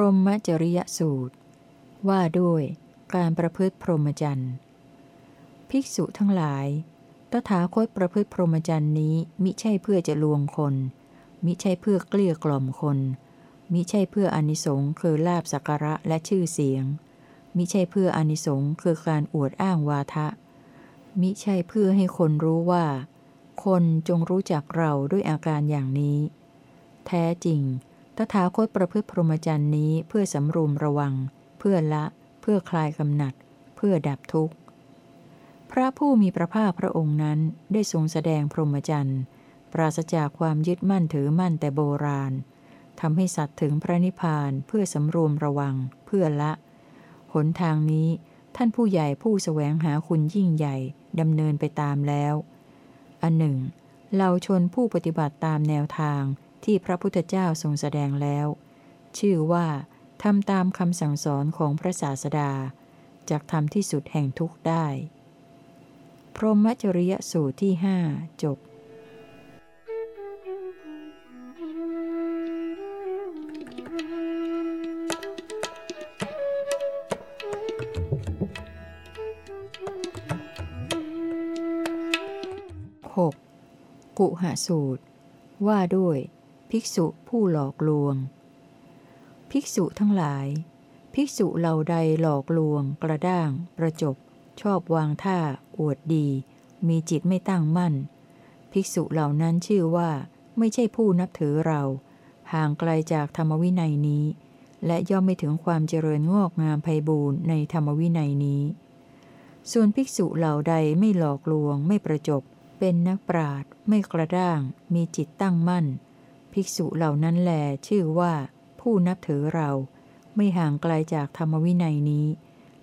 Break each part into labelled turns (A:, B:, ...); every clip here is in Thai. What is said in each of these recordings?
A: รหมจริยสูตร ว่าด้วยการประพฤติพรหมจรรย์ ภิกษุทั้งหลาย ตถาคตประพฤติพรหมจรรย์นี้มิใช่เพื่อจะลวงคน มิใช่เพื่อเกลี้ยกล่อมคน มิใช่เพื่ออนิสงค์คือลาบสักระและชื่อเสียง มิใช่เพื่ออนิสงค์คือการอวดอ้างวาทะ มิใช่เพื่อให้คนรู้ว่า คนจงรู้จักเราด้วยอาการอย่างนี้ แท้จริง ตถาคตประพฤติพรหมจรรย์นี้เพื่อสำรวมระวัง เพื่อละ เพื่อคลายกำหนัด เพื่อดับทุกข์ พระผู้มีพระภาคพระองค์นั้นได้ทรงแสดงพรหมจรรย์ปราศจากความยึดมั่นถือมั่นแต่โบราณทำให้สัตว์ถึงพระนิพพานเพื่อสำรวมระวัง เพื่อละ หนทางนี้ท่านผู้ใหญ่ผู้สแสวงหาคุณยิ่งใหญ่ดำเนินไปตามแล้ว อันหนึ่งเราชนผู้ปฏิบัติตามแนวทาง ที่พระพุทธเจ้าทรงแสดงแล้ว ชื่อว่าทำตามคำสั่งสอนของพระศาสดาจากทำที่สุดแห่งทุกได้ พรหมจริยสูตรที่หจบหกกุหสูตร ว่าด้วย ภิกษุผู้หลอกลวง ภิกษุทั้งหลาย ภิกษุเหล่าใดหลอกลวง กระด้าง ประจบ ชอบวางท่า อวดดี มีจิตไม่ตั้งมั่น ภิกษุเหล่านั้นชื่อว่าไม่ใช่ผู้นับถือเรา ห่างไกลจากธรรมวินัยนี้ และย่อมไม่ถึงความเจริญงอกงามไพบูรณ์ในธรรมวินัยนี้ ส่วนภิกษุเหล่าใดไม่หลอกลวง ไม่ประจบ เป็นนักปราดไม่กระด้าง มีจิตตั้งมั่น ภิกษุเหล่านั้นแลชื่อว่าผู้นับถือเราไม่ห่างไกลาจากธรรมวินัยนี้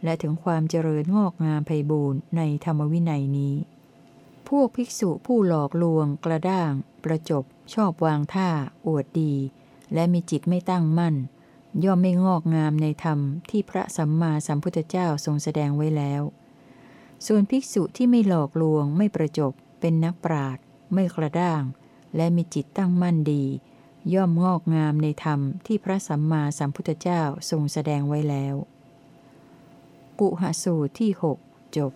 A: และถึงความเจริญงอกงามไพบูรณ์ในธรรมวินัยนี้ พวกภิกษุผู้หลอกลวง กระด้าง ประจบ ชอบวางท่า อวดดี และมีจิตไม่ตั้งมั่น ย่อมไม่งอกงามในธรรมที่พระสัมมาสัมพุทธเจ้าทรงแสดงไว้แล้ว ส่วนภิกษุที่ไม่หลอกลวงไม่ประจบ เป็นนักปราดไม่กระด้าง และมีจิตตั้งมั่นดี ย่อมงอกงามในธรรมที่พระสัมมาสัมพุทธเจ้าทรงแสดงไว้แล้ว กุหสูตรที่หกจบ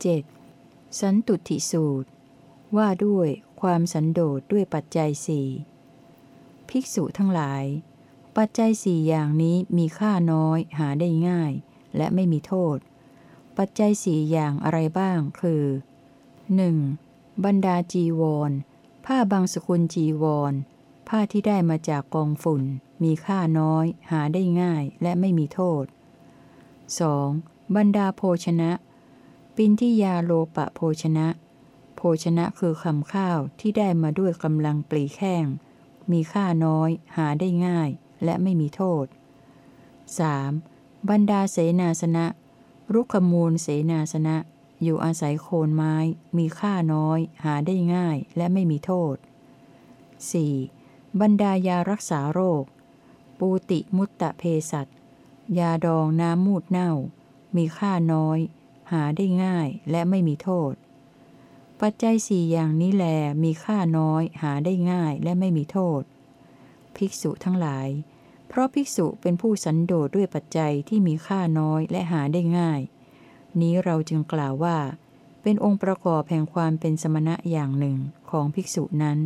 A: เจ็ดสันตุติสูตร ว่าด้วย ความสันโดษด้วยปัจจัยสี่ภิกษุทั้งหลาย ปัจจัยสี่อย่างนี้มีค่าน้อยหาได้ง่าย และไม่มีโทษ ปัจจัยสี่อย่างอะไรบ้างคือ 1. บรรดาจีวร ผ้าบางสกุลจีวร ผ้าที่ได้มาจากกองฝุ่น มีค่าน้อย หาได้ง่ายและไม่มีโทษ 2. บรรดาโภชนะ ปินที่ยาโลปะโภชนะ ภชนะคือคำข้าวที่ได้มาด้วยกำลังปลีแข้ง มีค่าน้อย หาได้ง่าย และไม่มีโทษ 3. บรรดาเสนาสนะ รุกขมูลเสนาสนะ อยู่อาศัยโคนไม้ มีค่าน้อย หาได้ง่ายและไม่มีโทษ 4. บรรดายารักษาโรค ปูติมุตตะเพสัตยาดองน้ำมูดเน่า มีค่าน้อย หาได้ง่ายและไม่มีโทษ ปัจจัยสี่อย่างนี้แลมีค่าน้อย หาได้ง่ายและไม่มีโทษ ภิกษุทั้งหลาย เพราะภิกษุเป็นผู้สันโดษด้วยปัจจัยที่มีค่าน้อยและหาได้ง่าย นี้เราจึงกล่าวว่า เป็นองค์ประกอบแห่งความเป็นสมณะอย่างหนึ่งของภิกษุนั้น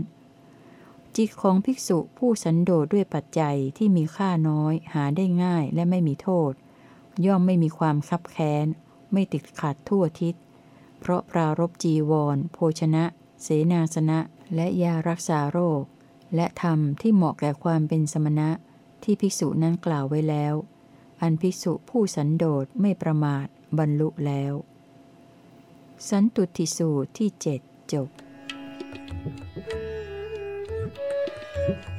A: จิตของภิกษุผู้สันโดษด้วยปัจจัยที่มีค่าน้อย หาได้ง่ายและไม่มีโทษ ย่อมไม่มีความคับแค้น ไม่ติดขัดทั่วทิศ เพราะปรารบจีวร โภชนะ เสนาสนะ และยารักษาโรค และธรรมที่เหมาะแก่ความเป็นสมณะ ที่ภิกษุนั้นกล่าวไว้แล้ว อันภิกษุผู้สันโดษไม่ประมาทบรรลุแล้ว สันตุติสูตรที่เจ็ดจบ 8.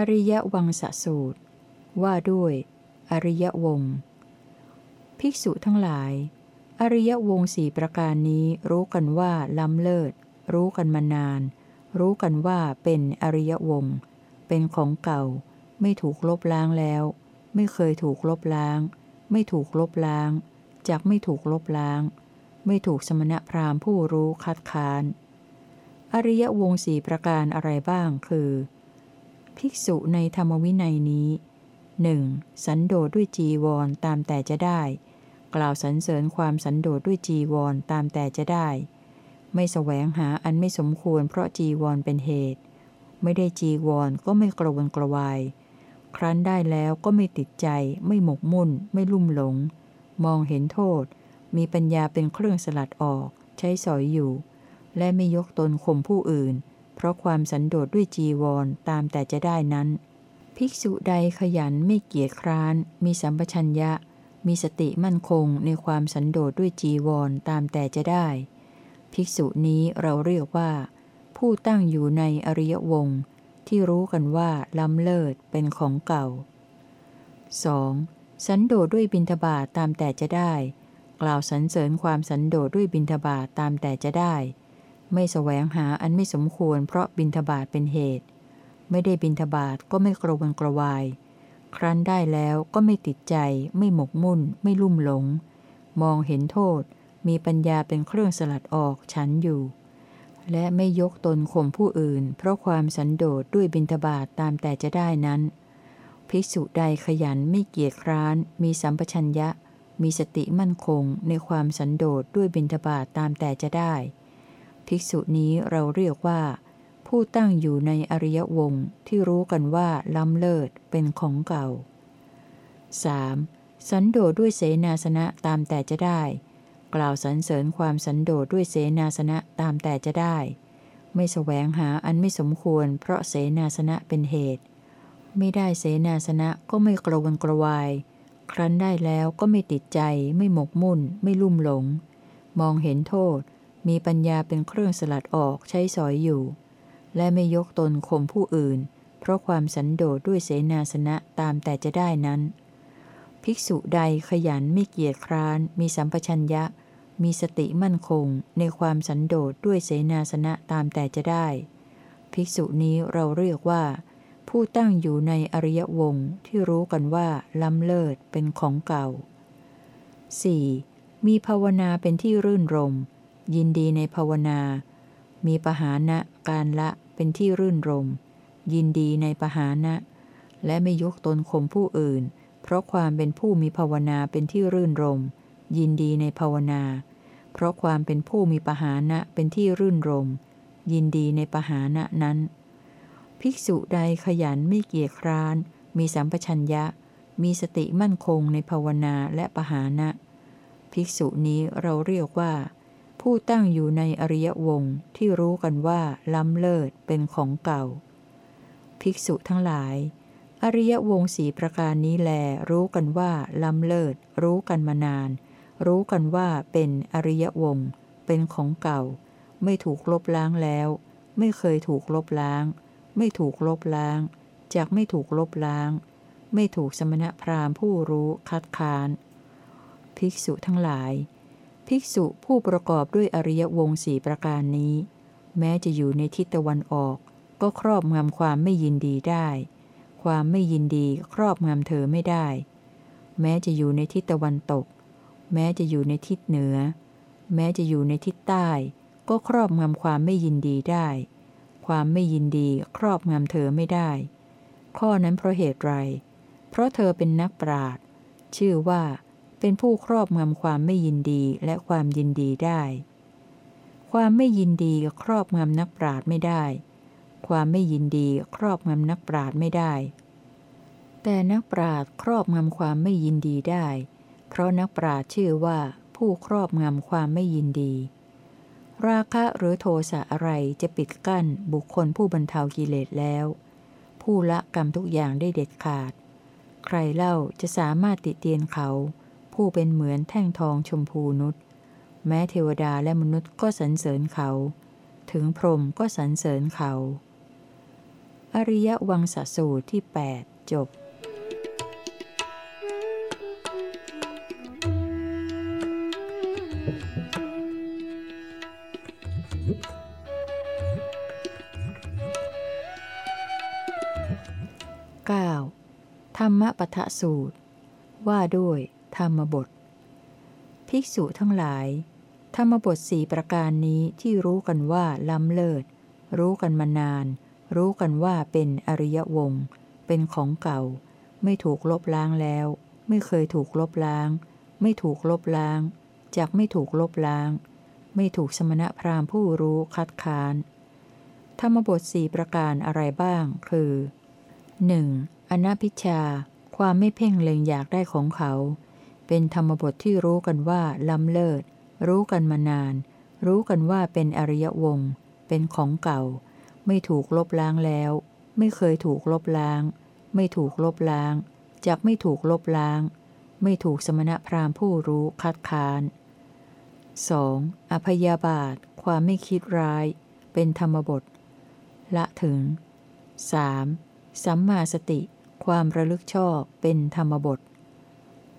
A: อริยวังสสูตร ว่าด้วย อริยวง ภิกษุทั้งหลาย อริยวงสี่ประการนี้รู้กันว่าล้ำเลิศ รู้กันมานาน รู้กันว่าเป็นอริยวง เป็นของเก่า ไม่ถูกลบล้างแล้ว ไม่เคยถูกลบล้าง ไม่ถูกลบล้างจากไม่ถูกลบล้าง ไม่ถูกสมณพราหมณ์ผู้รู้คัดค้าน อริยวงสี่ประการอะไรบ้างคือ ภิกษุในธรรมวินัยนี้หนึ่งสันโดษด้วยจีวรตามแต่จะได้ กล่าวสรรเสริญความสันโดษด้วยจีวรตามแต่จะได้ ไม่แสวงหาอันไม่สมควรเพราะจีวรเป็นเหตุ ไม่ได้จีวรก็ไม่กระวนกระวาย ครั้นได้แล้วก็ไม่ติดใจ ไม่หมกมุ่น ไม่ลุ่มหลง มองเห็นโทษ มีปัญญาเป็นเครื่องสลัดออก ใช้สอยอยู่ และไม่ยกตนข่มผู้อื่น เพราะความสันโดษด้วยจีวรตามแต่จะได้นั้น ภิกษุใดขยันไม่เกียจคร้าน มีสัมปชัญญะ มีสติมั่นคงในความสันโดษด้วยจีวรตามแต่จะได้ ภิกษุนี้เราเรียกว่า ผู้ตั้งอยู่ในอริยวงศ์ที่รู้กันว่าล้ำเลิศเป็นของเก่า 2. สันโดษด้วยบินทบาทตามแต่จะได้ กล่าวสรรเสริญความสันโดษด้วยบินทบาทตามแต่จะได้ ไม่แสวงหาอันไม่สมควรเพราะบินทบาทเป็นเหตุ ไม่ได้บินทบาทก็ไม่กระวนกระวาย ครั้นได้แล้วก็ไม่ติดใจ ไม่หมกมุ่น ไม่ลุ่มหลง มองเห็นโทษ มีปัญญาเป็นเครื่องสลัดออกฉันอยู่ และไม่ยกตนข่มผู้อื่น เพราะความสันโดษด้วยบินทบาทตามแต่จะได้นั้น ภิกษุใดขยันไม่เกียจคร้าน มีสัมปชัญญะ มีสติมั่นคงในความสันโดษด้วยบินทบาทตามแต่จะได้ ภิกษุนี้เราเรียกว่า ผู้ตั้งอยู่ในอริยวงที่รู้กันว่าล้ำเลิศเป็นของเก่า 3. สันโดษด้วยเสนาสนะตามแต่จะได้ กล่าวสรรเสริญความสันโดษด้วยเสนาสนะตามแต่จะได้ ไม่แสวงหาอันไม่สมควร เพราะเสนาสนะเป็นเหตุ ไม่ได้เสนาสนะก็ไม่กระวนกระวาย ครั้นได้แล้วก็ไม่ติดใจ ไม่หมกมุ่น ไม่ลุ่มหลง มองเห็นโทษ มีปัญญาเป็นเครื่องสลัดออกใช้สอยอยู่ และไม่ยกตนข่มผู้อื่น เพราะความสันโดษด้วยเสนาสนะตามแต่จะได้นั้น ภิกษุใดขยันไม่เกียจคร้าน มีสัมปชัญญะ มีสติมั่นคง ในความสันโดษด้วยเสนาสนะตามแต่จะได้ ภิกษุนี้เราเรียกว่า ผู้ตั้งอยู่ในอริยวงที่รู้กันว่าล้ำเลิศเป็นของเก่า 4. มีภาวนาเป็นที่รื่นรมยิ ยินดีในภาวนา มีปหานะการละเป็นที่รื่นรม ยินดีในปหานะ และไม่ยกตนข่มผู้อื่น เพราะความเป็นผู้มีภาวนาเป็นที่รื่นรม ยินดีในภาวนา เพราะความเป็นผู้มีปหานะเป็นที่รื่นรม ยินดีในปหานะนั้น ภิกษุใดขยันไม่เกียจคร้าน มีสัมปชัญญะ มีสติมั่นคงในภาวนาและปหานะ ภิกษุนี้เราเรียกว่า ผู้ตั้งอยู่ในอริยวงที่รู้กันว่าล้ำเลิศเป็นของเก่า ภิกษุทั้งหลาย อริยวงสีประการนี้แลรู้กันว่าล้ำเลิศ รู้กันมานาน รู้กันว่าเป็นอริยวงเป็นของเก่า ไม่ถูกลบล้างแล้ว ไม่เคยถูกลบล้าง ไม่ถูกลบล้างจากไม่ถูกลบล้าง ไม่ถูกสมณพราหมณ์ผู้รู้คัดค้าน ภิกษุทั้งหลาย ภิกษุผู้ประกอบด้วยอริยวงศ์สี่ประการนี้ แม้จะอยู่ในทิศตะวันออก ก็ครอบงำความไม่ยินดีได้ ความไม่ยินดีครอบงำเธอไม่ได้ แม้จะอยู่ในทิศตะวันตก แม้จะอยู่ในทิศเหนือ แม้จะอยู่ในทิศใต้ ก็ครอบงำความไม่ยินดีได้ ความไม่ยินดีครอบงำเธอไม่ได้ ข้อนั้นเพราะเหตุไร เพราะเธอเป็นนักปราดชื่อว่า เป็นผู้ครอบงำความไม่ยินดีและความยินดีได้ ความไม่ยินดีครอบงำนักปราดไม่ได้ ความไม่ยินดีครอบงำนักปราดไม่ได้ แต่นักปราดครอบงำความไม่ยินดีได้ เพราะนักปราดชื่อว่าผู้ครอบงำความไม่ยินดี ราคะหรือโทสะอะไรจะปิดกั้นบุคคลผู้บรรเทากิเลสแล้ว ผู้ละกรรมทุกอย่างได้เด็ดขาด ใครเล่าจะสามารถติเตียนเขา ผู้เป็นเหมือนแท่งทองชมพูนุษย์แม้เทวดาและมนุษย์ก็สรรเสริญเขา ถึงพรหมก็สรรเสริญเขา อริยวังสสูตรที่ 8 จบธรรมปทะสูตร ว่าด้วย ธรรมบท ภิกษุทั้งหลาย ธรรมบทสี่ประการนี้ที่รู้กันว่าล้ำเลิศ รู้กันมานาน รู้กันว่าเป็นอริยวง เป็นของเก่า ไม่ถูกลบล้างแล้ว ไม่เคยถูกลบล้าง ไม่ถูกลบล้างจากไม่ถูกลบล้าง ไม่ถูกสมณพราหมณ์ผู้รู้คัดค้าน ธรรมบทสี่ประการอะไรบ้าง คือ 1. อนัพิชา ความไม่เพ่งเล็งอยากได้ของเขา เป็นธรรมบทที่รู้กันว่าล้ำเลิศ รู้กันมานาน รู้กันว่าเป็นอริยวงศ์เป็นของเก่า ไม่ถูกลบล้างแล้ว ไม่เคยถูกลบล้าง ไม่ถูกลบล้างจากไม่ถูกลบล้าง ไม่ถูกสมณพราหมณ์ผู้รู้คัดค้าน 2. อภยาบาท ความไม่คิดร้าย เป็นธรรมบท ละถึง 3. สัมมาสติ ความระลึกชอบ เป็นธรรมบท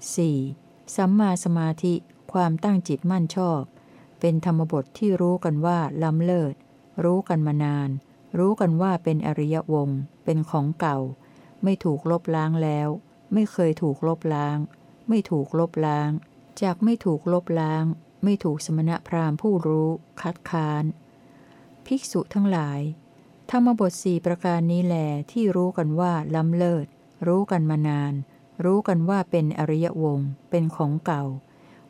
A: 4. สัมมาสมาธิความตั้งจิตมั่นชอบ เป็นธรรมบทที่รู้กันว่าล้ำเลิศ รู้กันมานาน รู้กันว่าเป็นอริยวง เป็นของเก่า ไม่ถูกลบล้างแล้ว ไม่เคยถูกลบล้าง ไม่ถูกลบล้าง จากไม่ถูกลบล้าง ไม่ถูกสมณพราหมณ์ผู้รู้ คัดค้าน ภิกษุทั้งหลาย ธรรมบทสี่ประการนี้แหลที่รู้กันว่าล้ำเลิศ รู้กันมานาน รู้กันว่าเป็นอริยวงเป็นของเก่า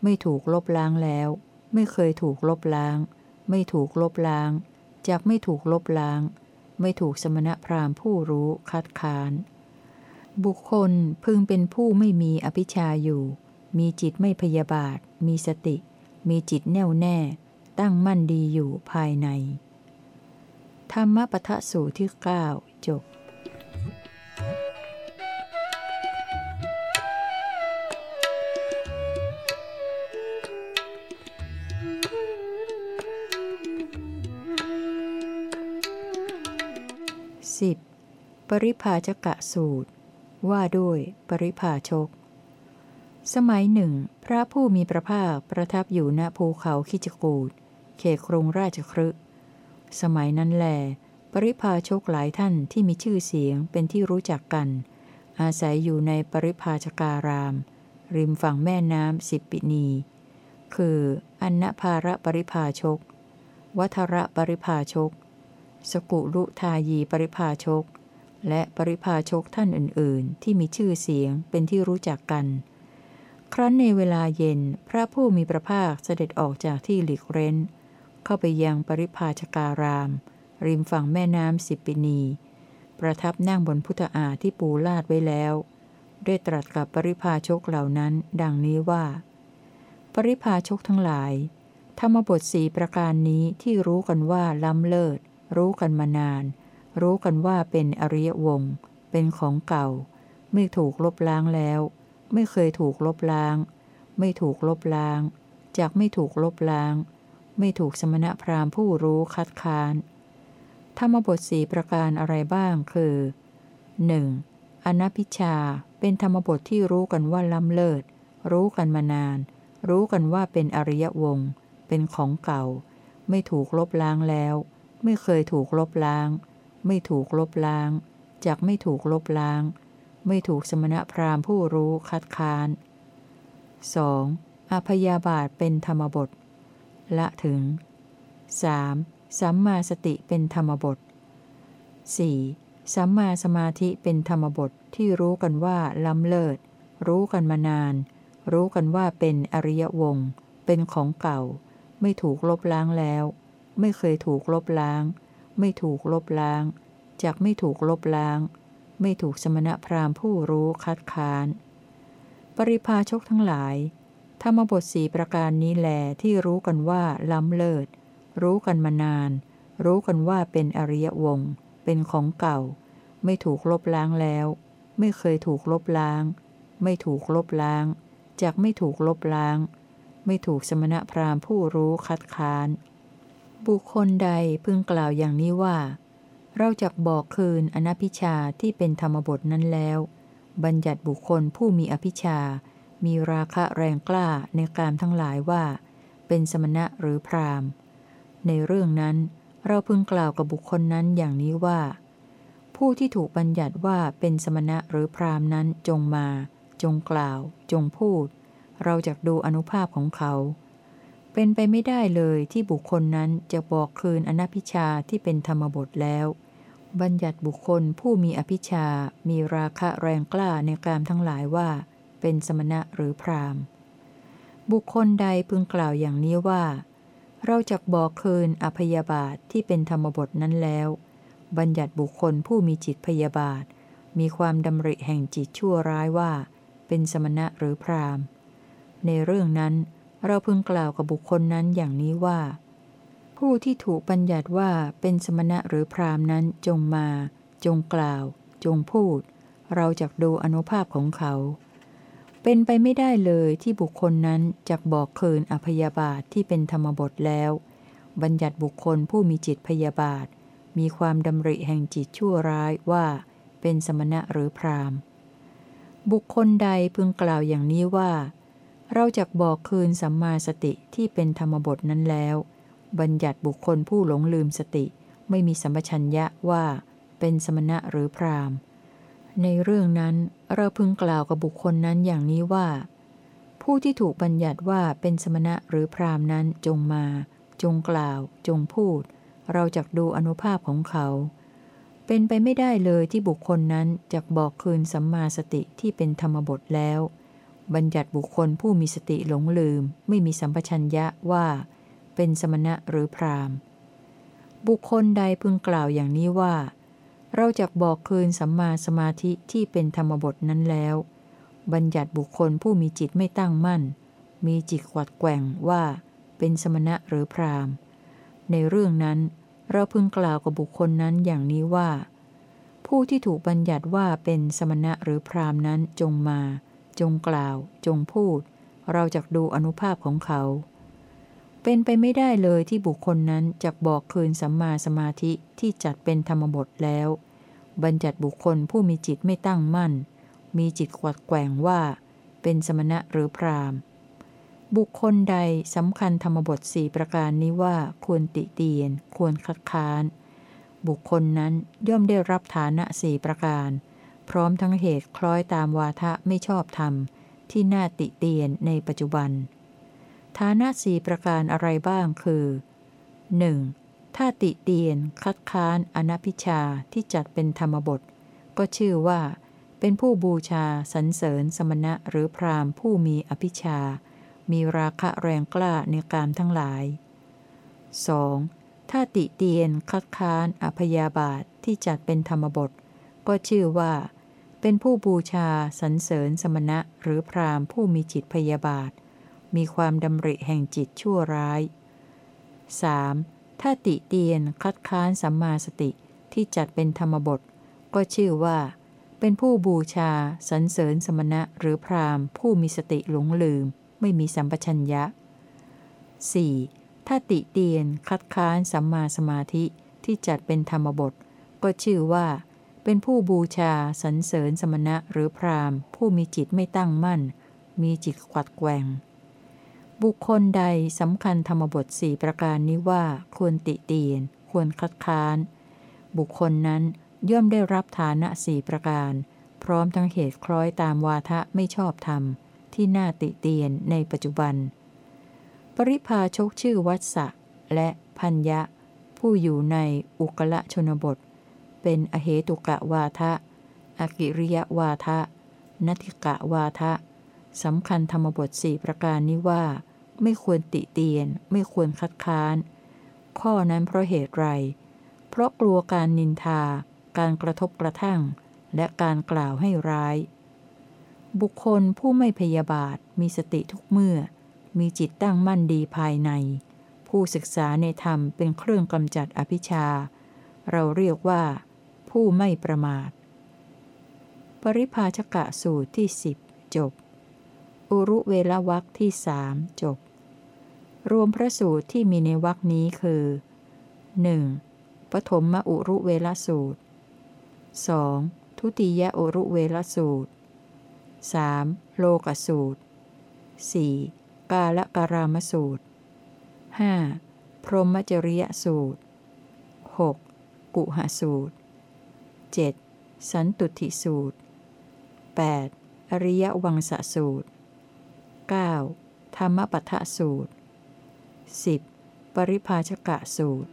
A: ไม่ถูกลบล้างแล้ว ไม่เคยถูกลบล้าง ไม่ถูกลบล้างจากไม่ถูกลบล้าง ไม่ถูกสมณพราหมณ์ผู้รู้คัดค้าน บุคคลพึงเป็นผู้ไม่มีอภิชาอยู่ มีจิตไม่พยาบาท มีสติ มีจิตแน่วแน่ ตั้งมั่นดีอยู่ภายใน ธรรมปะทะสูที่ 9 จบ Thank you. 10. ปริภาชกะสูตร ว่าด้วยปริภาชก สมัยหนึ่ง พระผู้มีพระภาคประทับอยู่ณภูเขาคิจกูดเขตกรุงราชครึสมัยนั้นแหลปริภาชกหลายท่านที่มีชื่อเสียงเป็นที่รู้จักกัน อาศัยอยู่ในปริภาชการาม ริมฝั่งแม่น้ำสิบปินี คือ อันนภาระปริภาชก วัทระปริภาชก สกุลุทายีปริพาชก และปริพาชกท่านอื่น ๆ ที่มีชื่อเสียงเป็นที่รู้จักกัน ครั้นในเวลาเย็นพระผู้มีพระภาคเสด็จออกจากที่หลีกเร้น เข้าไปยังปริพาชการาม ริมฝั่งแม่น้ำสิปินี ประทับนั่งบนพุทธาที่ปูลาดไว้แล้ว ได้ตรัสกับปริพาชกเหล่านั้น ดังนี้ว่า ปริพาชกทั้งหลาย ธรรมบทสีประการนี้ที่รู้กันว่าล้ำเลิศ รู้กันมานาน รู้กันว่าเป็นอริยวง เป็นของเก่า ไม่ถูกลบล้างแล้ว ไม่เคยถูกลบล้าง ไม่ถูกลบล้าง จากไม่ถูกลบล้าง ไม่ถูกสมณพราหมณ์ผู้รู้คัดค้าน ธรรมบทสีประการอะไรบ้างคือ 1. อนัพิชาเป็นธรรมบทที่รู้กันว่าล้ำเลิศ รู้กันมานาน รู้กันว่าเป็นอริยวง เป็นของเก่า ไม่ถูกลบล้างแล้ว ไม่เคยถูกลบล้าง ไม่ถูกลบล้างจากไม่ถูกลบล้าง ไม่ถูกสมณพราหมณ์ผู้รู้คัดค้าน 2. อภยาบาทเป็นธรรมบท ละถึง 3. สัมมาสติเป็นธรรมบท 4. สัมมาสมาธิเป็นธรรมบทที่รู้กันว่าล้ำเลิศ รู้กันมานาน รู้กันว่าเป็นอริยวง เป็นของเก่า ไม่ถูกลบล้างแล้ว ไม่เคยถูกลบล้าง ไม่ถูกลบล้างจากไม่ถูกลบล้าง ไม่ถูกสมณพราหมณ์ผู้รู้คัดค้าน ปริพาชกทั้งหลาย ธรรมบทสีประการนี้แหลที่รู้กันว่าล้ำเลิศ รู้กันมานาน รู้กันว่าเป็นอริยวง เป็นของเก่า ไม่ถูกลบล้างแล้ว ไม่เคยถูกลบล้าง ไม่ถูกลบล้างจากไม่ถูกลบล้าง ไม่ถูกสมณพราหมณ์ผู้รู้คัดค้าน บุคคลใดพึงกล่าวอย่างนี้ว่า เราจะบอกคืนอนัพิชาที่เป็นธรรมบทนั้นแล้ว บัญญัติบุคคลผู้มีอภิชา มีราคะแรงกล้าในการทั้งหลายว่า เป็นสมณะหรือพรามในเรื่องนั้นเราพึงกล่าวกับบุคคลนั้นอย่างนี้ว่าผผู้ที่ถูกบัญญัติว่าเป็นสมณะหรือพรามนั้นจงมา จงกล่าว จงพูด เราจะดูอนุภาพของเขา เป็นไปไม่ได้เลยที่บุคคลนั้นจะบอกคืนอนัพิชาที่เป็นธรรมบทแล้ว บัญญัติบุคคลผู้มีอภิชา มีราคะแรงกล้าในกามทั้งหลายว่า เป็นสมณะหรือพรามบุคคลใดพึงกล่าวอย่างนี้ว่า เราจะบอกคืนอภยาบาทที่เป็นธรรมบทนั้นแล้ว บัญญัติบุคคลผู้มีจิตพยาบาท มีความดำริแห่งจิตชั่วร้ายว่า เป็นสมณะหรือพรามในเรื่องนั้น เราพึงกล่าวกับบุคคลนั้นอย่างนี้ว่า ผู้ที่ถูกบัญญัติว่าเป็นสมณะหรือพรามนั้นจงมา จงกล่าว จงพูด เราจะดูอนุภาพของเขา เป็นไปไม่ได้เลยที่บุคคลนั้นจะบอกคืนอภยาบาทที่เป็นธรรมบทแล้ว บัญญัติบุคคลผู้มีจิตพยาบาท มีความดำริแห่งจิตชั่วร้ายว่า เป็นสมณะหรือพรามบุคคลใดพึงกล่าวอย่างนี้ว่า เราจะบอกคืนสัมมาสติที่เป็นธรรมบทนั้นแล้ว บัญญัติบุคคลผู้หลงลืมสติ ไม่มีสัมปชัญญะว่า เป็นสมณะหรือพรามในเรื่องนั้นเราพึงกล่าวกับบุคคลนั้นอย่างนี้ว่า ผู้ที่ถูกบัญญัติว่าเป็นสมณะหรือพรามนั้นจงมา จงกล่าว จงพูด เราจะดูอนุภาพของเขา เป็นไปไม่ได้เลยที่บุคคลนั้นจะบอกคืนสัมมาสติที่เป็นธรรมบทแล้ว บัญญัติบุคคลผู้มีสติหลงลืม ไม่มีสัมปชัญญะว่า เป็นสมณะหรือพรามบุคคลใดพึงกล่าวอย่างนี้ว่า เราจะบอกคืนสัมมาสมาธิที่เป็นธรรมบทนั้นแล้ว บัญญัติบุคคลผู้มีจิตไม่ตั้งมั่น มีจิตขวัดแกว่งว่า เป็นสมณะหรือพรามในเรื่องนั้นเราพึงกล่าวกับบุคคลนั้นอย่างนี้ว่า ผู้ที่ถูกบัญญัติว่าเป็นสมณะหรือพรามนั้นจงมา จงกล่าว จงพูด เราจะดูอนุภาพของเขา เป็นไปไม่ได้เลยที่บุคคลนั้นจะบอกคืนสัมมาสมาธิที่จัดเป็นธรรมบทแล้ว บัญญัติบุคคลผู้มีจิตไม่ตั้งมั่น มีจิตขวัดแกว่งว่า เป็นสมณะหรือพรามบุคคลใดสำคัญธรรมบทสี่ประการนี้ว่าควรติเตียน ควรคัดค้าน บุคคลนั้นย่อมได้รับฐานะสี่ประการ พร้อมทั้งเหตุคล้อยตามวาทะไม่ชอบธรรม ที่น่าติเตียนในปัจจุบัน ฐานะสี่ประการอะไรบ้างคือ 1. ถ้าติเตียน คัดค้านอนัพิชาที่จัดเป็นธรรมบท ก็ชื่อว่า เป็นผู้บูชาสรรเสริญสมณะหรือพรามผู้มีอภิชา มีราคะแรงกล้าในกามทั้งหลาย 2. ถ้าติเตียนคัดค้านอภยาบาทที่จัดเป็นธรรมบท ก็ชื่อว่า เป็นผู้บูชาสรรเสริญสมณะหรือพรามผู้มีจิตพยาบาท มีความดำริแห่งจิตชั่วร้าย 3. ถ้าติเตียนคัดค้านสัมมาสติที่จัดเป็นธรรมบท ก็ชื่อว่า เป็นผู้บูชาสรรเสริญสมณะหรือพรามผู้มีสติหลงลืม ไม่มีสัมปชัญญะ 4. ถ้าติเตียนคัดค้านสัมมาสมาธิที่จัดเป็นธรรมบท ก็ชื่อว่าเเป็นผู้บูชาสรรเสริญสมณะหรือพรามผู้มีจิตไม่ตั้งมั่น มีจิตขวัดแกว่ง บุคคลใดสำคัญธรรมบทสี่ประการนี้ว่าควรติเตียน ควรคัดค้าน บุคคลนั้นย่อมได้รับฐานะสี่ประการ พร้อมทั้งเหตุคล้อยตามวาทะไม่ชอบธรรม ที่น่าติเตียนในปัจจุบัน ปริพาชกชื่อวัสะและพัญญะ ผู้อยู่ในอุกละชนบท เป็นอเหตุกะวาทะ อกิริยวาทะนติกะวาทะสำคัญธรรมบทสี่ประการนี้ว่า ไม่ควรติเตียน ไม่ควรคัดค้าน ข้อนั้นเพราะเหตุไร เพราะกลัวการนินทา การกระทบกระทั่ง และการกล่าวให้ร้าย บุคคลผู้ไม่พยาบาท มีสติทุกเมื่อ มีจิตตั้งมั่นดีภายใน ผู้ศึกษาในธรรมเป็นเครื่องกำจัดอภิชา เราเรียกว่า ผู้ไม่ประมาท ปริภาชกะสูตรที่สิบจบ อุรุเวลวักที่สามจบ รวมพระสูตรที่มีในวรคนี้คือ 1. ปฐมมอุรุเวลสูตร 2. ทุติยอุรุเวลสูตร 3. โลกสูตร 4. กาลการามสูตร 5. พรหมจริยสูตร 6. กุหสูตร 7. สันตุทิสูตร 8. อริยวังสสูตร 9. ธรรมปัฏฐสูตร 10. ปริภาชกะสูตร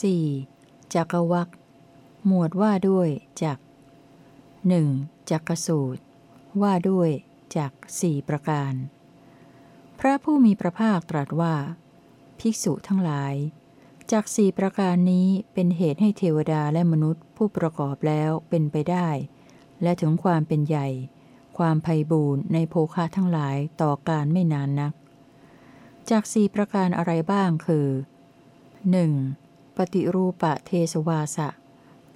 A: 4. จักรวักหมวดว่าด้วยจัก หนึ่งจักรสูตร ว่าด้วยจักสี่ประการ พระผู้มีพระภาคตรัสว่า ภิกษุทั้งหลายจักสี่ประการนี้เป็นเหตุให้เทวดาและมนุษย์ผู้ประกอบแล้วเป็นไปได้ และถึงความเป็นใหญ่ ความไพ่บูรณ์ในโภคะทั้งหลายต่อการไม่นานนักจากสี่ประการอะไรบ้างคือ 1. ปฏิรูปะเทสวาสะ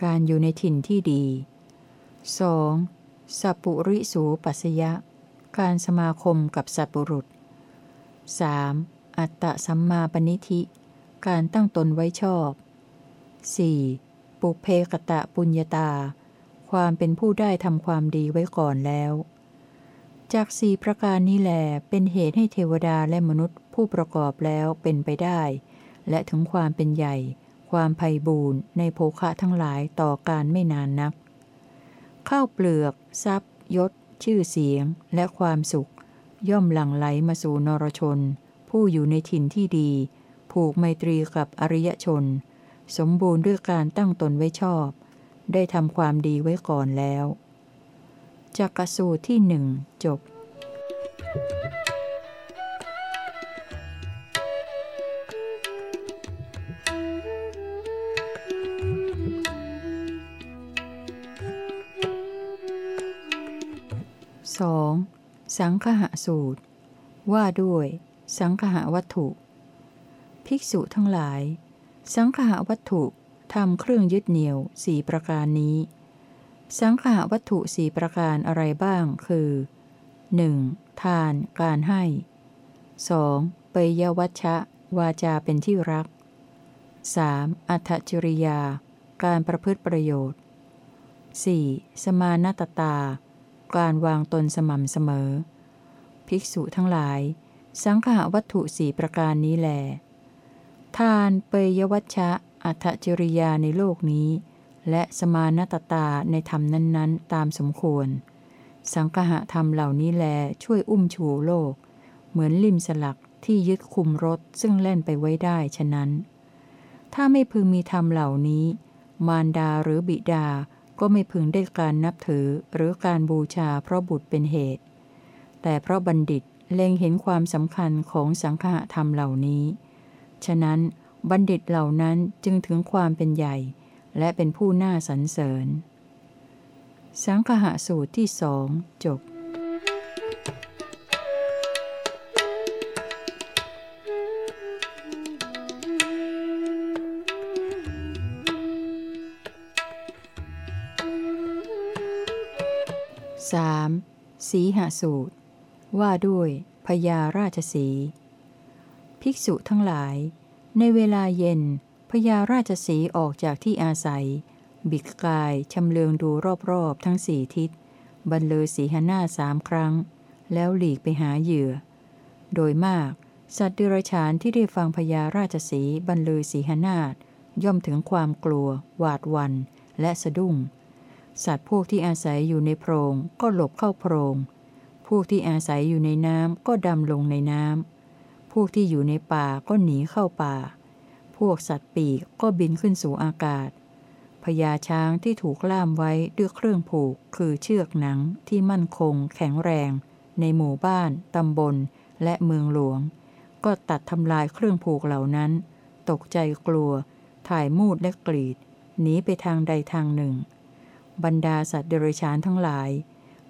A: การอยู่ในถิ่นที่ดี 2. สัปุริสูปัสยะ การสมาคมกับสัตบุรุษ 3. อัตตะสัมมาปณิธิ การตั้งตนไว้ชอบ 4. ปุเพกตะปุญญาตา ความเป็นผู้ได้ทำความดีไว้ก่อนแล้ว จากสี่ประการนี้แหลเป็นเหตุให้เทวดาและมนุษย์ผู้ประกอบแล้วเป็นไปได้ และถึงความเป็นใหญ่ ความไพ่บูรณ์ในโภคะทั้งหลายต่อการไม่นานนัก ข้าวเปลือก ทรัพย์ ยศ ชื่อเสียง และความสุข ย่อมหลั่งไหลมาสู่นรชน ผู้อยู่ในถิ่นที่ดี ผูกไมตรีกับอริยชน สมบูรณ์ด้วยการตั้งตนไว้ชอบ ได้ทำความดีไว้ก่อนแล้วจากกสูตรที่หนึ่งจบ 2. สังคหะสูตร ว่าด้วย สังคหะวัตถุ ภิกษุทั้งหลาย สังคหะวัตถุทำเครื่องยึดเหนี่ยวสี่ประการนี้ สังคหะวัตถุสี่ประการอะไรบ้าง คือ 1. ทาน การให้ 2. เปยวัชชะ วาจาเป็นที่รัก 3. อัตจริยา การประพฤติประโยชน์ 4. สมานตตา การวางตนสม่ำเสมอ ภิกษุทั้งหลาย สังขาวัตถุสี่ประการนี้แล ทานเปยวัชชะ อัตจริยาในโลกนี้ และสมานตตาในธรรมนั้น ๆ ตามสมควร สังคหะธรรมเหล่านี้แลช่วยอุ้มชูโลก เหมือนลิมสลักที่ยึดคุมรถซึ่งแล่นไปไว้ได้ฉะนั้น ถ้าไม่พึงมีธรรมเหล่านี้ มารดาหรือบิดา ก็ไม่พึงได้การนับถือหรือการบูชาเพราะบุตรเป็นเหตุ แต่เพราะบัณฑิตเล็งเห็นความสำคัญของสังฆะธรรมเหล่านี้ ฉะนั้นบัณฑิตเหล่านั้นจึงถึงความเป็นใหญ่ และเป็นผู้น่าสรรเสริญ สังฆะสูตรที่สองจบ 3. สีหสูตร ว่าด้วยพญาราชสี ภิกษุทั้งหลาย ในเวลาเย็นพญาราชสีออกจากที่อาศัย บิกกายชำเลืองดูรอบๆทั้งสี่ทิศ บรรเลอสีหน้าสามครั้ง แล้วหลีกไปหาเหยื่อ โดยมากสัตว์เดรัจฉานที่ได้ฟังพญาราชสีบรรลือสีหนาฏย่อมถึงความกลัว หวาดวัน และสะดุ้ง สัตว์พวกที่อาศัยอยู่ในโพรงก็หลบเข้าโพรงพวกที่อาศัยอยู่ในน้ำก็ดำลงในน้ำพวกที่อยู่ในป่าก็หนีเข้าป่า พวกสัตว์ปีกก็บินขึ้นสู่อากาศพญาช้างที่ถูกล่ามไว้ด้วยเครื่องผูก คือเชือกหนังที่มั่นคง แข็งแรง ในหมู่บ้าน ตำบล และเมืองหลวง ก็ตัดทำลายเครื่องผูกเหล่านั้น ตกใจกลัว ถ่ายมูดและกรีด หนีไปทางใดทางหนึ่ง บรรดาสัตว์เดรัจฉานทั้งหลาย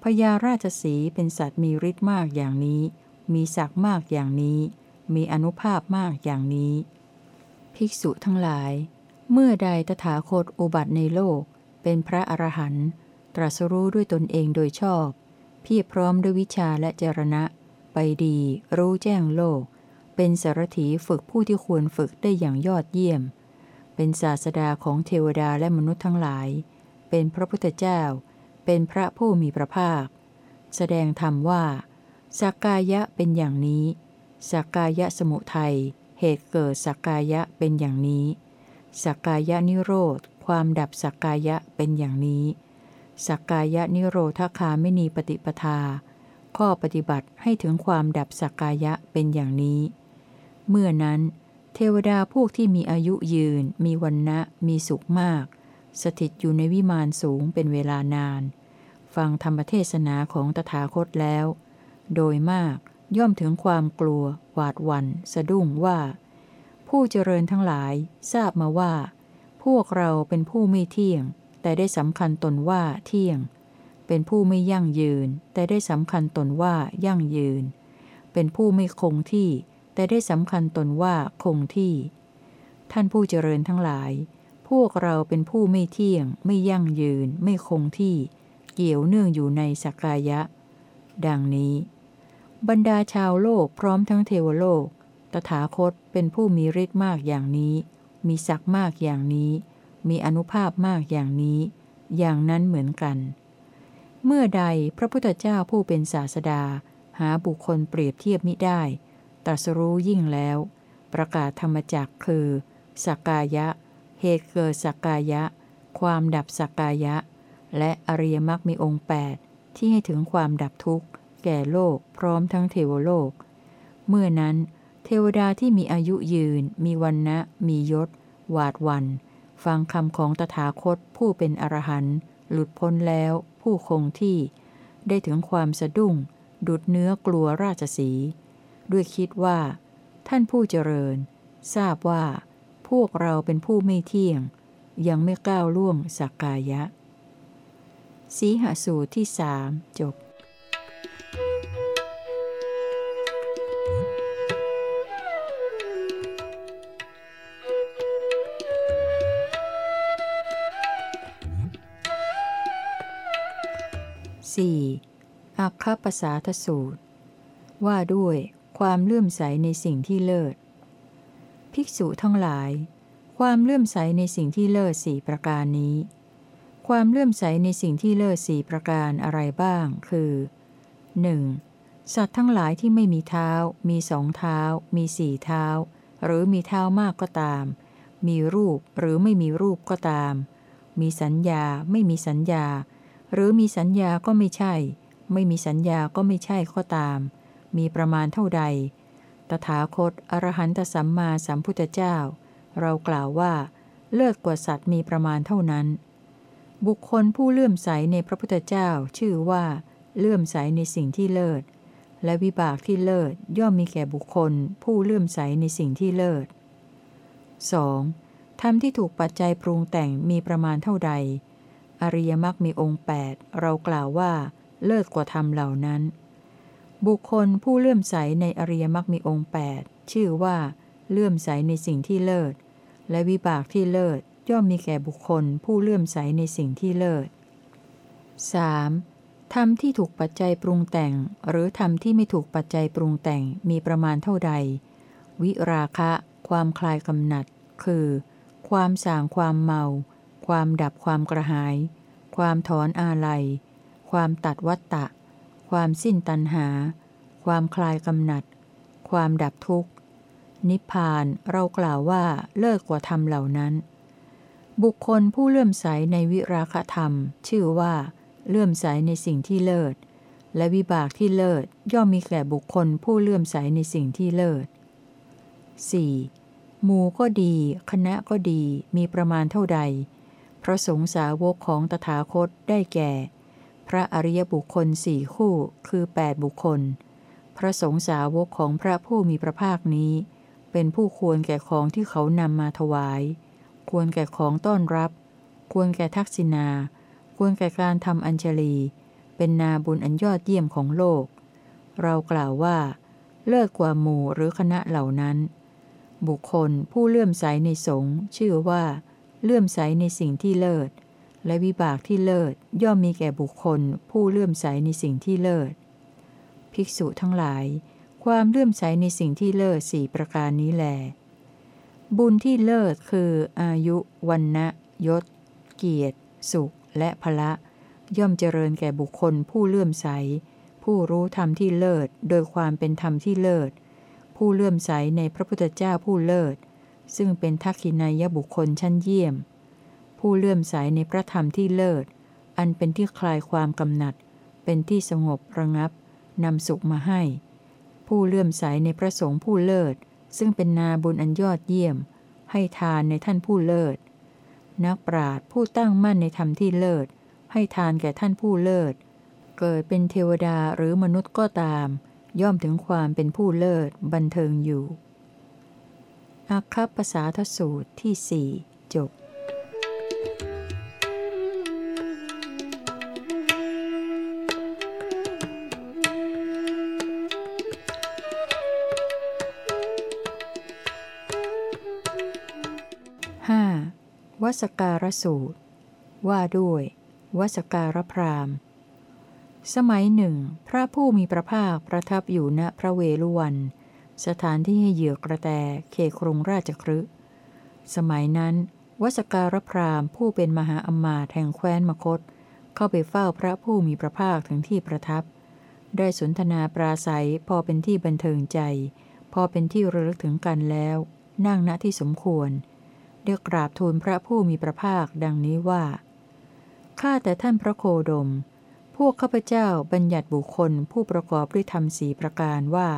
A: พญาราชสีเป็นสัตว์มีฤทธิ์มากอย่างนี้ มีศักดิ์มากอย่างนี้ มีอนุภาพมากอย่างนี้ ภิกษุทั้งหลาย เมื่อใดตถาคตอุบัติในโลก เป็นพระอรหันต์ตรัสรู้ด้วยตนเองโดยชอบ เพียรพร้อมด้วยวิชาและเจรณะ ไปดี รู้แจ้งโลก เป็นสารถีฝึกผู้ที่ควรฝึกได้อย่างยอดเยี่ยม เป็นศาสดาของเทวดาและมนุษย์ทั้งหลาย เป็นพระพุทธเจ้า เป็นพระผู้มีพระภาค แสดงธรรมว่าสักกายะเป็นอย่างนี้สักกายะสมุทัยเหตุเกิดสักกายะเป็นอย่างนี้สักกายะนิโรธ ความดับสักกายะเป็นอย่างนี้สักกายะนิโรธคาไม่นีปฏิปทา ข้อปฏิบัติให้ถึงความดับสักกายะเป็นอย่างนี้ เมื่อนั้น เทวดาพวกที่มีอายุยืน มีวันนะมีสุขมาก สถิตอยู่ในวิมานสูงเป็นเวลานาน ฟังธรรมเทศนาของตถาคตแล้ว โดยมากย่อมถึงความกลัว หวาดวัน สะดุ้งว่า ผู้เจริญทั้งหลายทราบมาว่า พวกเราเป็นผู้ไม่เที่ยง แต่ได้สำคัญตนว่าเที่ยง เป็นผู้ไม่ยั่งยืน แต่ได้สำคัญตนว่ายั่งยืน เป็นผู้ไม่คงที่ แต่ได้สำคัญตนว่าคงที่ ท่านผู้เจริญทั้งหลาย พวกเราเป็นผู้ไม่เที่ยง ไม่ยั่งยืน ไม่คงที่ เกี่ยวเนื่องอยู่ในสักกายะ ดังนี้ บรรดาชาวโลกพร้อมทั้งเทวโลก ตถาคตเป็นผู้มีฤทธิ์มากอย่างนี้ มีศักดิ์มากอย่างนี้ มีอนุภาพมากอย่างนี้ อย่างนั้นเหมือนกัน เมื่อใดพระพุทธเจ้าผู้เป็นศาสดา หาบุคคลเปรียบเทียบมิได้ตรัสรู้ยิ่งแล้ว ประกาศธรรมจักคือสักกายะ เหตุเกิดสักกายะ ความดับสักกายะ และอริยมรรคมีองค์ 8 ที่ให้ถึงความดับทุกข์ แก่โลกพร้อมทั้งเทวโลก เมื่อนั้นเทวดาที่มีอายุยืน มีวันนะมียศ หวาดวัน ฟังคำของตถาคตผู้เป็นอรหันต์หลุดพ้นแล้ว ผู้คงที่ ได้ถึงความสะดุ้ง ดุดเนื้อกลัวราชสี ด้วยคิดว่า ท่านผู้เจริญ ทราบว่า พวกเราเป็นผู้ไม่เที่ยง ยังไม่ก้าวล่วงสักกายะ สีหสูตรที่สามจบ 4. อัคคปสาทสูตร ว่าด้วยความเลื่อมใสในสิ่งที่เลิศ ภิกษุทั้งหลาย ความเลื่อมใสในสิ่งที่เลิศสี่ประการนี้ ความเลื่อมใสในสิ่งที่เลิศสี่ประการอะไรบ้าง คือ 1. สัตว์ทั้งหลายที่ไม่มีเท้า มีสองเท้า มีสี่เท้า หรือมีเท้ามากก็ตาม มีรูปหรือไม่มีรูปก็ตาม มีสัญญาไม่มีสัญญา หรือมีสัญญาก็ไม่ใช่ ไม่มีสัญญาก็ไม่ใช่ก็ตาม มีประมาณเท่าใด ตถาคต อรหันตสัมมาสัมพุทธเจ้า เรากล่าวว่า เลิศกว่าสัตว์มีประมาณเท่านั้น บุคคลผู้เลื่อมใสในพระพุทธเจ้าชื่อว่า เลื่อมใสในสิ่งที่เลิศ และวิบากที่เลิศย่อมมีแก่บุคคล ผู้เลื่อมใสในสิ่งที่เลิศ 2. ธรรมที่ถูกปัจจัยปรุงแต่งมีประมาณเท่าใด อริยมรรคมีองค์ 8 เรากล่าวว่า เลิศกว่าธรรมเหล่านั้น บุคคลผู้เลื่อมใสในอริยมรรคมีองค์8ชื่อว่าเลื่อมใสในสิ่งที่เลิศ และวิบากที่เลิศย่อมมีแก่บุคคลผู้เลื่อมใสในสิ่งที่เลิศ 3. ธรรมที่ถูกปัจจัยปรุงแต่ง หรือธรรมที่ไม่ถูกปัจจัยปรุงแต่งมีประมาณเท่าใด วิราคะ ความคลายกำหนัด คือ ความสางความเมา ความดับความกระหาย ความถอนอาลัย ความตัดวัตตะ ความสิ้นตัณหา ความคลายกำหนัด ความดับทุกข์ นิพพานเรากล่าวว่าเลิกกว่าธรรมเหล่านั้น บุคคลผู้เลื่อมใสในวิราคธรรม ชื่อว่า เลื่อมใสในสิ่งที่เลิศ และวิบากที่เลิศย่อมมีแก่บุคคลผู้เลื่อมใสในสิ่งที่เลิศ 4. หมู่ก็ดี คณะก็ดีมีประมาณเท่าใด พระสงฆ์สาวกของตถาคตได้แก่ พระอริยบุคคลสี่คู่ คือ 8 บุคคล พระสงฆ์สาวกของพระผู้มีพระภาคนี้ เป็นผู้ควรแก่ของที่เขานำมาถวาย ควรแก่ของต้อนรับ ควรแก่ทักษิณา ควรแก่การทำอัญชลี เป็นนาบุญอันยอดเยี่ยมของโลก เรากล่าวว่า เลิกกว่าหมู่หรือคณะเหล่านั้น บุคคลผู้เลื่อมใสในสงฆ์ชื่อว่า เลื่อมใสในสิ่งที่เลิศ และวิบากที่เลิศย่อมมีแก่บุคคล ผู้เลื่อมใสในสิ่งที่เลิศ ภิกษุทั้งหลาย ความเลื่อมใสในสิ่งที่เลิศสี่ประการนี้แล บุญที่เลิศคืออายุวันนะยศ เกียรติ สุข และพละ ย่อมเจริญแก่บุคคล ผู้เลื่อมใส ผู้รู้ธรรมที่เลิศ โดยความเป็นธรรมที่เลิศ ผู้เลื่อมใสในพระพุทธเจ้าผู้เลิศ ซึ่งเป็นทักขินายบุคคลชั้นเยี่ยม ผู้เลื่อมใสในพระธรรมที่เลิศ อันเป็นที่คลายความกำหนัด เป็นที่สงบระงับ นำสุขมาให้ ผู้เลื่อมใสในพระสงฆ์ผู้เลิศ ซึ่งเป็นนาบุญอันยอดเยี่ยม ให้ทานในท่านผู้เลิศ นักปราชญ์ผู้ตั้งมั่นในธรรมที่เลิศ ให้ทานแก่ท่านผู้เลิศ เกิดเป็นเทวดาหรือมนุษย์ก็ตาม ย่อมถึงความเป็นผู้เลิศบันเทิงอยู่อาคับภาษาทสูตรที่สี่จบ วสการสูตร ว่าด้วย วสการพรามสมัยหนึ่ง พระผู้มีพระภาคประทับอยู่ณพระเวลุวัน สถานที่ให้เหยื่อกระแตเขครุงราชครึสมัยนั้น วสการพรามผู้เป็นมหาอมาตย์แห่งแคว้นมคต เข้าไปเฝ้าพระผู้มีพระภาคถึงที่ประทับ ได้สนทนาปราศัยพอเป็นที่บันเทิงใจ พอเป็นที่ระลึกถึงกันแล้ว นั่งณที่สมควร เรียกราบทูลพระผู้มีพระภาคดังนี้ว่า ข้าแต่ท่านพระโคดม พวกข้าพเจ้าบัญญัติบุคคลผู้ประกอบด้วยธรรมสีประการว่า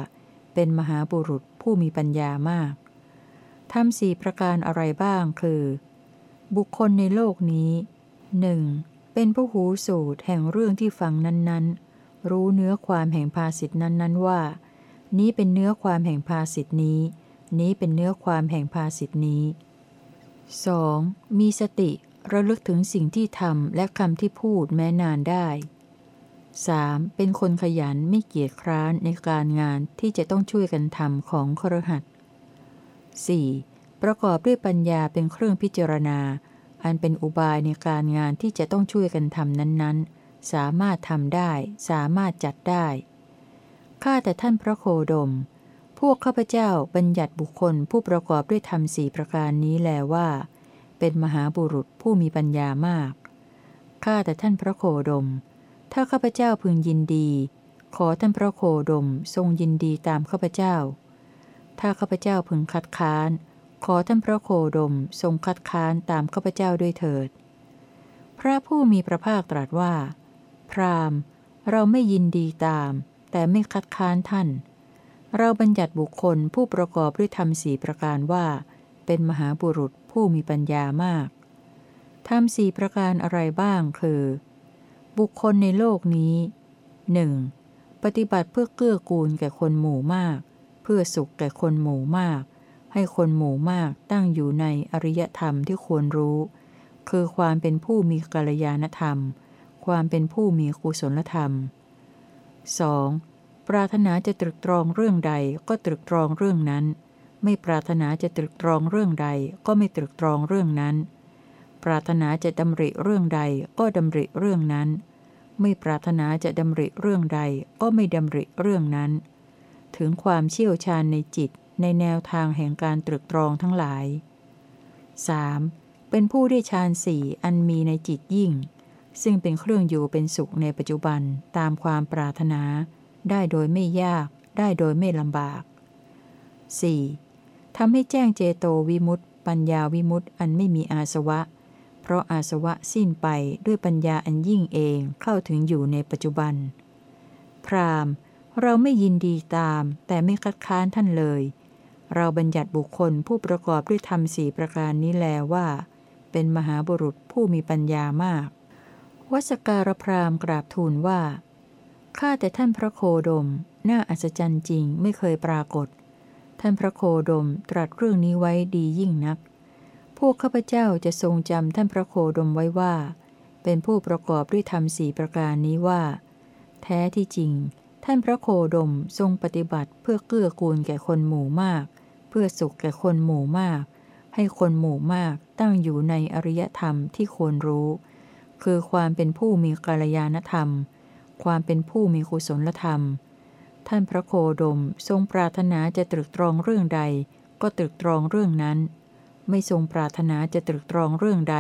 A: เป็นมหาบุรุษผู้มีปัญญามาก ธรรมสีประการอะไรบ้างคือ บุคคลในโลกนี้หนึ่งเป็นผู้หูสูตรแห่งเรื่องที่ฟังนั้นๆ รู้เนื้อความแห่งภาสิทนั้นๆว่า นี้เป็นเนื้อความแห่งภาสิทนี้ นี้เป็นเนื้อความแห่งภาสิทนี้ 2. มีสติระลึกถึงสิ่งที่ทำและคำที่พูดแม้นานได้ 3. เป็นคนขยันไม่เกียจคร้านในการงานที่จะต้องช่วยกันทำของครหัส 4. ประกอบด้วยปัญญาเป็นเครื่องพิจารณา อันเป็นอุบายในการงานที่จะต้องช่วยกันทำนั้นๆ สามารถทำได้ สามารถจัดได้ ข้าแต่ท่านพระโคดม พวกข้าพเจ้าบัญญัติบุคคลผู้ประกอบด้วยธรรมสี่ประการนี้แลว่า เป็นมหาบุรุษผู้มีปัญญามาก ข้าแต่ท่านพระโคดม ถ้าข้าพเจ้าพึงยินดี ขอท่านพระโคดมทรงยินดีตามข้าพเจ้า ถ้าข้าพเจ้าพึงคัดค้าน ขอท่านพระโคดมทรงคัดค้านตามข้าพเจ้าด้วยเถิด พระผู้มีพระภาคตรัสว่า พรามเราไม่ยินดีตาม แต่ไม่คัดค้านท่าน เราบัญญัติบุคคลผู้ประกอบด้วยธรรมสี่ประการว่า เป็นมหาบุรุษผู้มีปัญญามาก ธรรมสี่ประการอะไรบ้างคือ บุคคลในโลกนี้หนึ่งปฏิบัติเพื่อเกื้อกูลแก่คนหมู่มาก เพื่อสุขแก่คนหมู่มาก ให้คนหมู่มากตั้งอยู่ในอริยธรรมที่ควรรู้ คือความเป็นผู้มีกัลยาณธรรม ความเป็นผู้มีกุศลธรรม 2. ปรารถนาจะตรึกตรองเรื่องใดก็ตรึกตรองเรื่องนั้น ไม่ปรารถนาจะตรึกตรองเรื่องใดก็ไม่ตรึกตรองเรื่องนั้น ปรารถนาจะดำริเรื่องใดก็ดำริเรื่องนั้น ไม่ปรารถนาจะดำริเรื่องใดก็ไม่ดำริเรื่องนั้น ถึงความเชี่ยวชาญในจิตในแนวทางแห่งการตรึกตรองทั้งหลาย 3. เป็นผู้ได้ฌานสี่อันมีในจิตยิ่ง ซึ่งเป็นเครื่องอยู่เป็นสุขในปัจจุบันตามความปรารถนา ได้โดยไม่ยาก ได้โดยไม่ลำบาก 4. ทำให้แจ้งเจโตวิมุตต์ปัญญาวิมุตต์อันไม่มีอาสวะ เพราะอาสวะสิ้นไปด้วยปัญญาอันยิ่งเองเข้าถึงอยู่ในปัจจุบัน พรามเราไม่ยินดีตาม แต่ไม่คัดค้านท่านเลย เราบัญญัติบุคคลผู้ประกอบด้วยธรรมสี่ประการนี้แลว่า เป็นมหาบุรุษผู้มีปัญญามาก วัสการพรามกราบทูลว่า ข้าแต่ท่านพระโคดม น่าอัศจรรย์จริงไม่เคยปรากฏ ท่านพระโคดมตรัสเรื่องนี้ไว้ดียิ่งนัก พวกข้าพเจ้าจะทรงจำท่านพระโคดมไว้ว่า เป็นผู้ประกอบด้วยธรรมสี่ประการนี้ว่า แท้ที่จริง ท่านพระโคดมทรงปฏิบัติเพื่อเกื้อกูลแก่คนหมู่มาก เพื่อสุขแก่คนหมู่มาก ให้คนหมู่มากตั้งอยู่ในอริยธรรมที่ควรรู้ คือความเป็นผู้มีกาลยานธรรม ความเป็นผู้มีกุศลธรรม ท่านพระโคดมทรงปรารถนาจะตรึกตรองเรื่องใด ก็ตรึกตรองเรื่องนั้น ไม่ทรงปรารถนาจะตรึกตรองเรื่องใด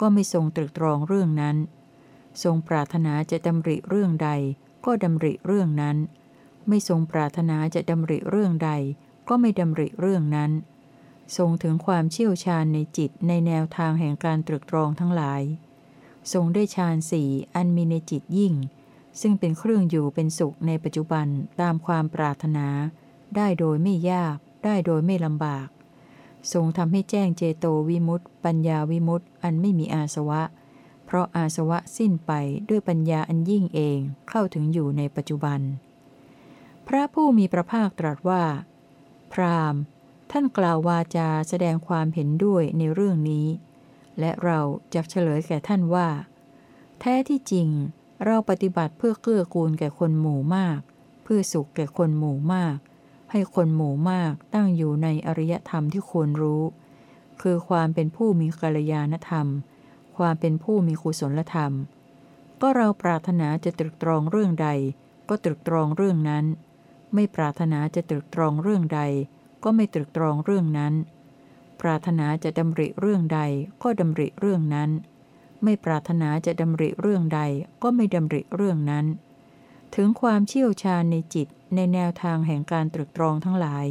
A: ก็ไม่ทรงตรึกตรองเรื่องนั้น ทรงปรารถนาจะดำริเรื่องใด ก็ดำริเรื่องนั้น ไม่ทรงปรารถนาจะดำริเรื่องใด ก็ไม่ดำริเรื่องนั้น ทรงถึงความเชี่ยวชาญในจิตในแนวทางแห่งการตรึกตรองทั้งหลายทรงได้ฌานสี่อันมีในจิตยิ่ง ซึ่งเป็นเครื่องอยู่เป็นสุขในปัจจุบันตามความปรารถนา ได้โดยไม่ยาก ได้โดยไม่ลำบาก ทรงทำให้แจ้งเจโตวิมุตต์ปัญญาวิมุตต์อันไม่มีอาสวะ เพราะอาสวะสิ้นไปด้วยปัญญาอันยิ่งเองเข้าถึงอยู่ในปัจจุบัน พระผู้มีพระภาคตรัสว่า พราหมณ์ ท่านกล่าววาจาแสดงความเห็นด้วยในเรื่องนี้ และเราจะเฉลยแก่ท่านว่า แท้ที่จริง เราปฏิบัติเพื่อเกื้อกูลแก่คนหมู่มาก เพื่อสุขแก่คนหมู่มาก ให้คนหมู่มากตั้งอยู่ในอริยธรรมที่ควรรู้ คือความเป็นผู้มีกัลยาณธรรม ความเป็นผู้มีกุศลธรรม ก็เราปรารถนาจะตรึกตรองเรื่องใด ก็ตรึกตรองเรื่องนั้น ไม่ปรารถนาจะตรึกตรองเรื่องใด ก็ไม่ตรึกตรองเรื่องนั้น ปรารถนาจะดำริเรื่องใดก็ดำริเรื่องนั้น ไม่ปรารถนาจะดำริเรื่องใดก็ไม่ดำริเรื่องนั้น ถึงความเชี่ยวชาญในจิตในแนวทางแห่งการตรึกตรองทั้งหลาย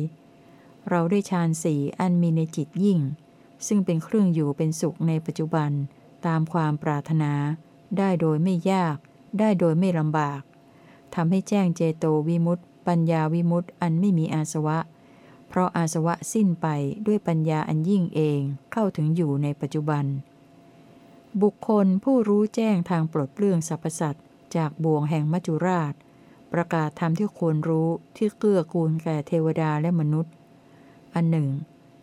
A: เราได้ฌานสี่อันมีในจิตยิ่ง ซึ่งเป็นเครื่องอยู่เป็นสุขในปัจจุบัน ตามความปรารถนา ได้โดยไม่ยาก ได้โดยไม่ลำบากทำให้แจ้งเจโตวิมุตต์ปัญญาวิมุตต์อันไม่มีอาสวะ เพราะอาสวะสิ้นไปด้วยปัญญาอันยิ่งเองเข้าถึงอยู่ในปัจจุบัน บุคคลผู้รู้แจ้งทางปลดเปลื้องสรรพสัตว์จากบ่วงแห่งมัจจุราช ประกาศธรรมที่ควรรู้ที่เกื้อกูลแก่เทวดาและมนุษย์ อันหนึ่ง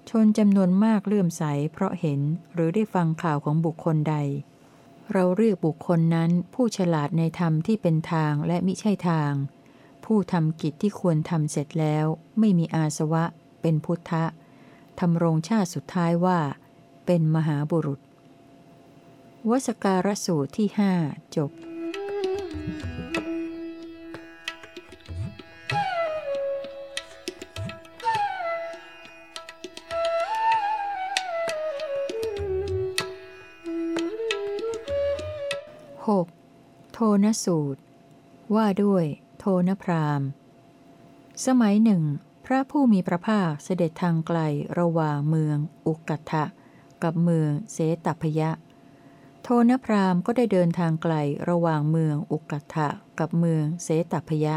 A: ชนจำนวนมากเลื่อมใสเพราะเห็นหรือได้ฟังข่าวของบุคคลใด เราเรียกบุคคลนั้นผู้ฉลาดในธรรมที่เป็นทางและมิใช่ทาง ผู้ทำกิจที่ควรทำเสร็จแล้ว ไม่มีอาสวะ เป็นพุทธะทำรงชาติสุดท้ายว่า เป็นมหาบุรุษ วสการสูตรที่ห้าจบ 6. โทนสูตร ว่าด้วยโทนพรามสมัยหนึ่ง พระผู้มีพระภาคเสด็จทางไกลระหว่างเมืองอุกัตะกับเมืองเสตพยะ โทนพรามก็ได้เดินทางไกลระหว่างเมืองอุกัตถะกับเมืองเสตพยะ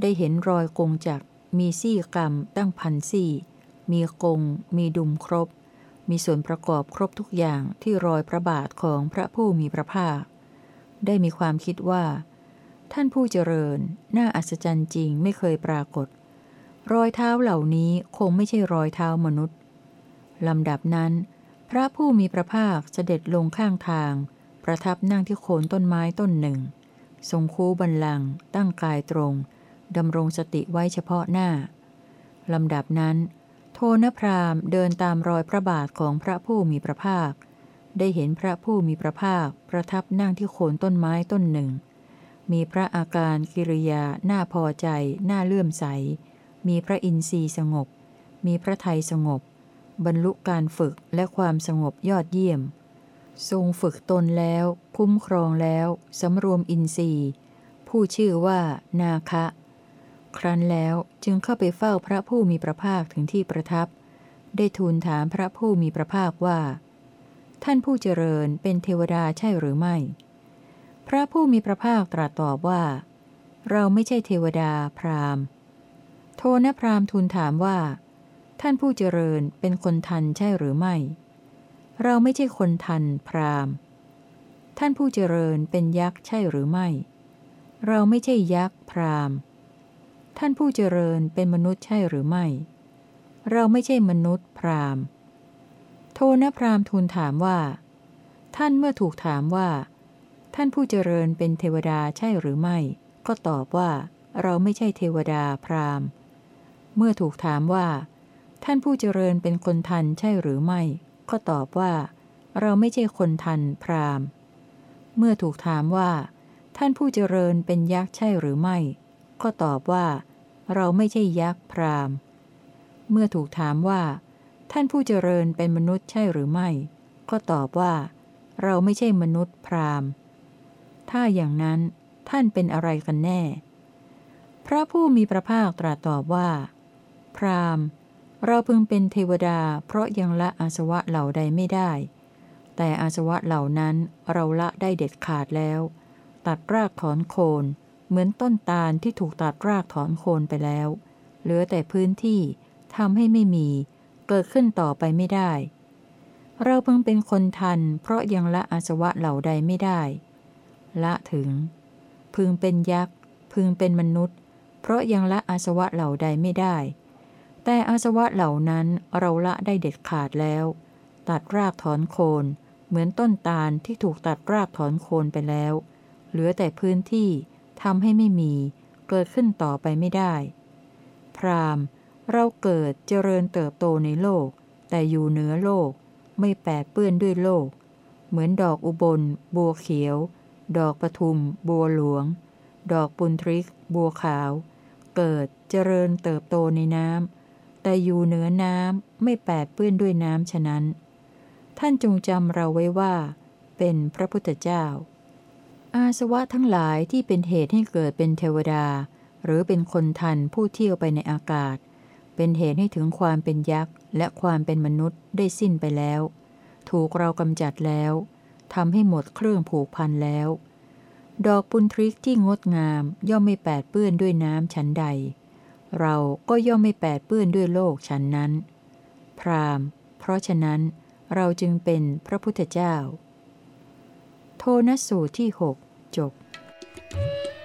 A: ได้เห็นรอยกงจักมีซี่กรรมตั้งพันซี่ มีกง มีดุมครบ มีส่วนประกอบครบทุกอย่างที่รอยพระบาทของพระผู้มีพระภาค ได้มีความคิดว่า ท่านผู้เจริญ น่าอัศจรรย์จริงไม่เคยปรากฏ รอยเท้าเหล่านี้คงไม่ใช่รอยเท้ามนุษย์ลำดับนั้น พระผู้มีพระภาคเสด็จลงข้างทาง ประทับนั่งที่โคนต้นไม้ต้นหนึ่ง ทรงคูบันลัง ตั้งกายตรงดำรงสติไว้เฉพาะหน้าลำดับนั้น โทนพรามเดินตามรอยพระบาทของพระผู้มีพระภาค ได้เห็นพระผู้มีพระภาคประทับนั่งที่โคนต้นไม้ต้นหนึ่ง มีพระอาการกิริยาน่าพอใจ น่าเลื่อมใส มีพระอินทรีย์สงบ มีพระไทยสงบ บรรลุการฝึกและความสงบยอดเยี่ยม ทรงฝึกตนแล้ว คุ้มครองแล้วสำรวมอินทรีย์ ผู้ชื่อว่านาคะ ครั้นแล้วจึงเข้าไปเฝ้าพระผู้มีพระภาคถึงที่ประทับ ได้ทูลถามพระผู้มีพระภาคว่า ท่านผู้เจริญเป็นเทวดาใช่หรือไม่ พระผู้มีพระภาคตรัสตอบว่า เราไม่ใช่เทวดาพราหมณ์ โทนพราหมณ์ทูลถามว่า ท่านผู้เจริญเป็นคนทันใช่หรือไม่ เราไม่ใช่คนทันพราหมณ์ ท่านผู้เจริญเป็นยักษ์ใช่หรือไม่ เราไม่ใช่ยักษ์พราหมณ์ ท่านผู้เจริญเป็นมนุษย์ใช่หรือไม่ เราไม่ใช่มนุษย์พราหมณ์ โทนพราหมณ์ทูลถามว่า ท่านเมื่อถูกถามว่า ท่านผู้เจริญเป็นเทวดาใช่หรือไม่ ก็ตอบว่า เราไม่ใช่เทวดาพราหมณ์ เมื่อถูกถามว่า ท่านผู้เจริญเป็นคนทันใช่หรือไม่ ก็ตอบว่า เราไม่ใช่คนทันพราหมณ์ เมื่อถูกถามว่า ท่านผู้เจริญเป็นยักษ์ใช่หรือไม่ ก็ตอบว่า เราไม่ใช่ยักษ์พราหมณ์ เมื่อถูกถามว่า ท่านผู้เจริญเป็นมนุษย์ใช่หรือไม่ ก็ตอบว่า เราไม่ใช่มนุษย์พราหมณ์ ถ้าอย่างนั้นท่านเป็นอะไรกันแน่ พระผู้มีพระภาคตรัสตอบว่า พราม เราพึงเป็นเทวดา เพราะยังละอาสวะเหล่าใดไม่ได้ แต่อาสวะเหล่านั้นเราละได้เด็ดขาดแล้ว ตัดรากถอนโคน เหมือนต้นตาลที่ถูกตัดรากถอนโคนไปแล้ว เหลือแต่พื้นที่ทำให้ไม่มี เกิดขึ้นต่อไปไม่ได้ เราพิ่งเป็นคนทัน เพราะยังละอาสวะเหล่าใดไม่ได้ ละถึง พึงเป็นยักษ์ พึงเป็นมนุษย์ เพราะยังละอาสวะเหล่าใดไม่ได้ แต่อาสวะเหล่านั้นเราละได้เด็ดขาดแล้ว ตัดรากถอนโคน เหมือนต้นตาลที่ถูกตัดรากถอนโคนไปแล้ว เหลือแต่พื้นที่ทำให้ไม่มี เกิดขึ้นต่อไปไม่ได้ พรามเราเกิดเจริญเติบโตในโลก แต่อยู่เหนือโลก ไม่แปดเปื้อนด้วยโลก เหมือนดอกอุบล บัวเขียว ดอกปทุม บัวหลวง ดอกปุนทริก บัวขาว เกิดเจริญเติบโตในน้ำ แต่อยู่เหนือน้ำไม่แปดเปื้อนด้วยน้ำฉะนั้น ท่านจงจำเราไว้ว่า เป็นพระพุทธเจ้า อาสวะทั้งหลายที่เป็นเหตุให้เกิดเป็นเทวดา หรือเป็นคนทันผู้เที่ยวไปในอากาศ เป็นเหตุให้ถึงความเป็นยักษ์ และความเป็นมนุษย์ได้สิ้นไปแล้ว ถูกเรากำจัดแล้วทำให้หมดเครื่องผูกพันแล้ว ดอกปุนทริกที่งดงามย่อมไม่แปดเปื้อนด้วยน้ำชั้นใด เราก็ย่อมไม่แปดเปื้อนด้วยโลกฉันนั้น พรามเพราะฉะนั้นเราจึงเป็นพระพุทธเจ้า โทนสูตรที่หกจบ
B: Thank you.